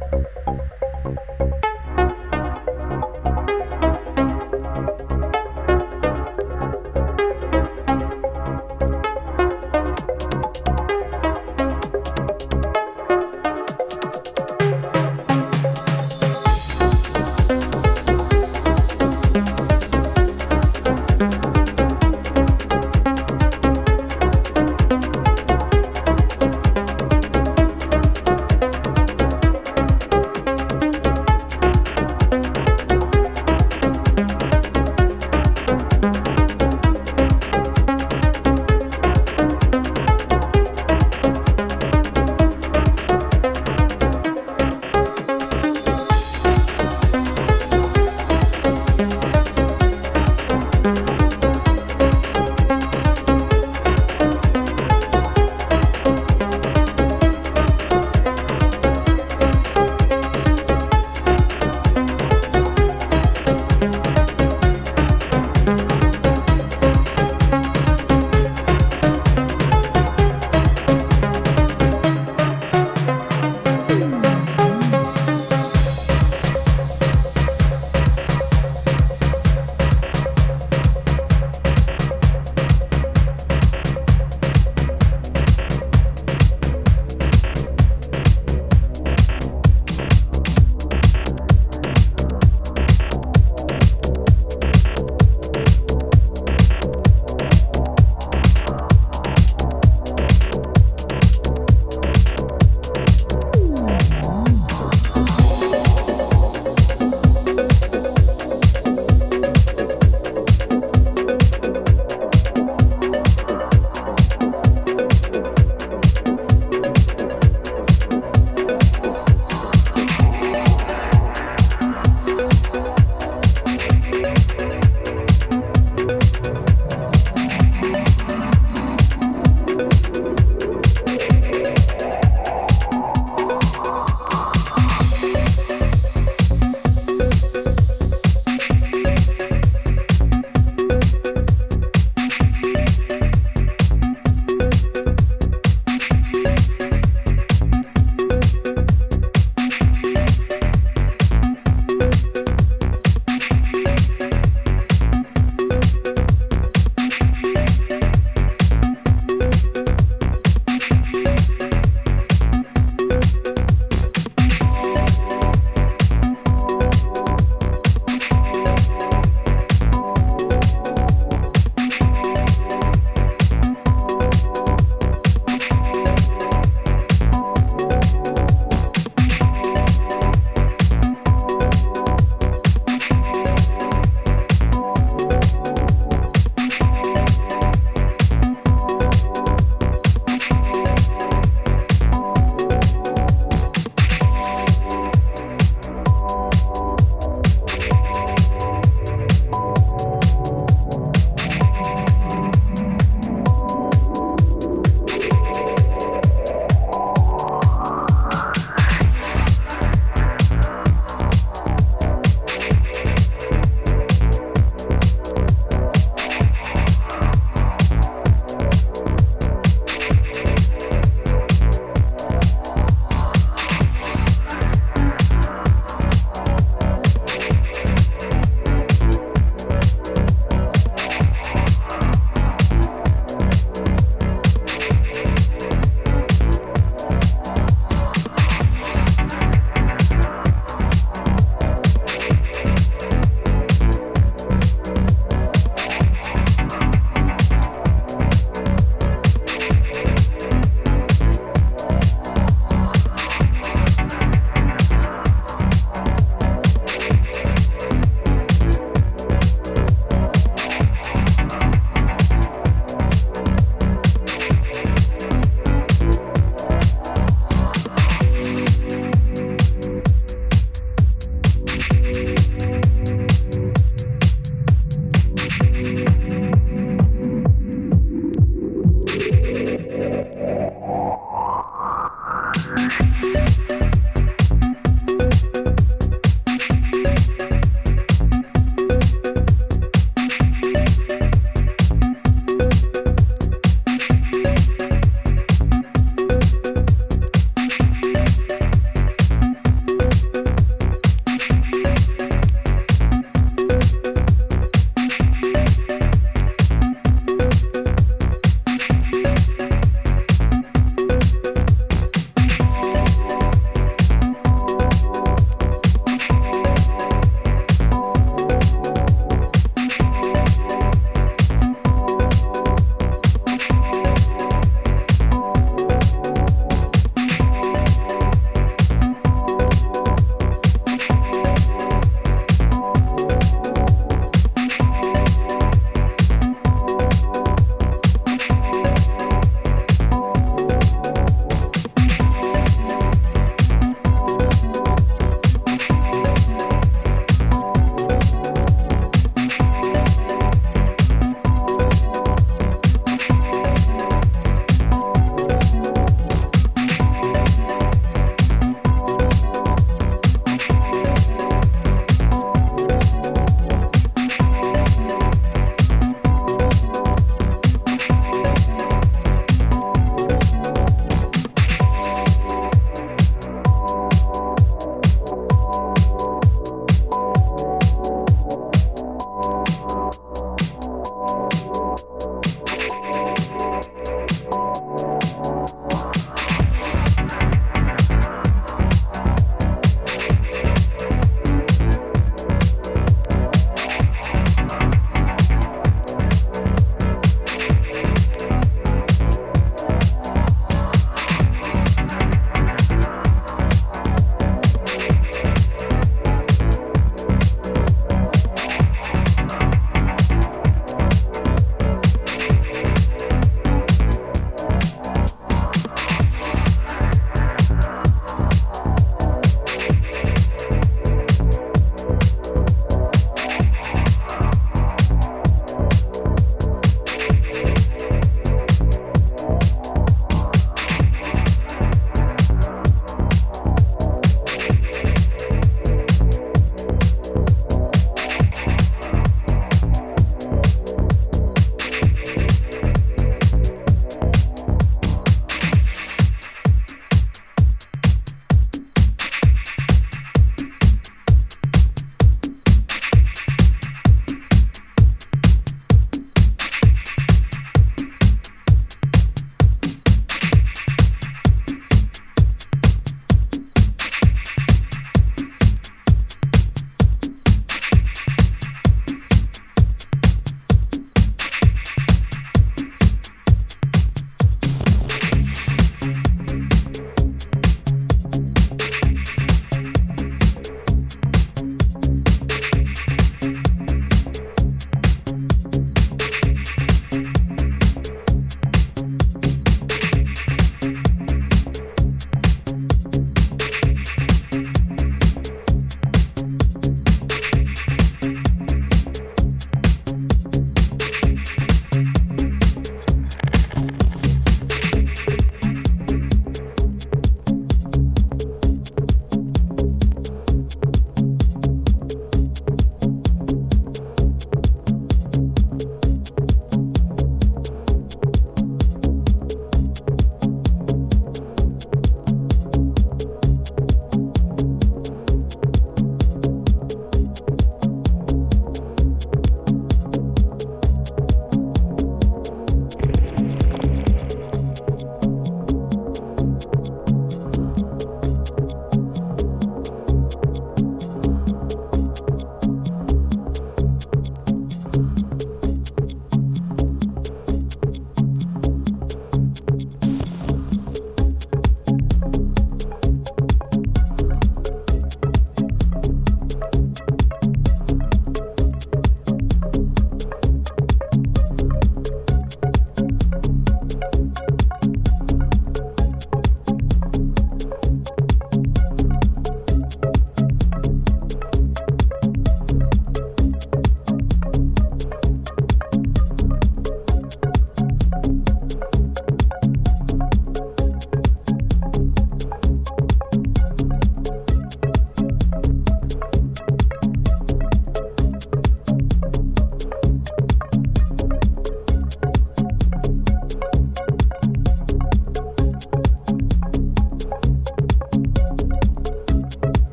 Música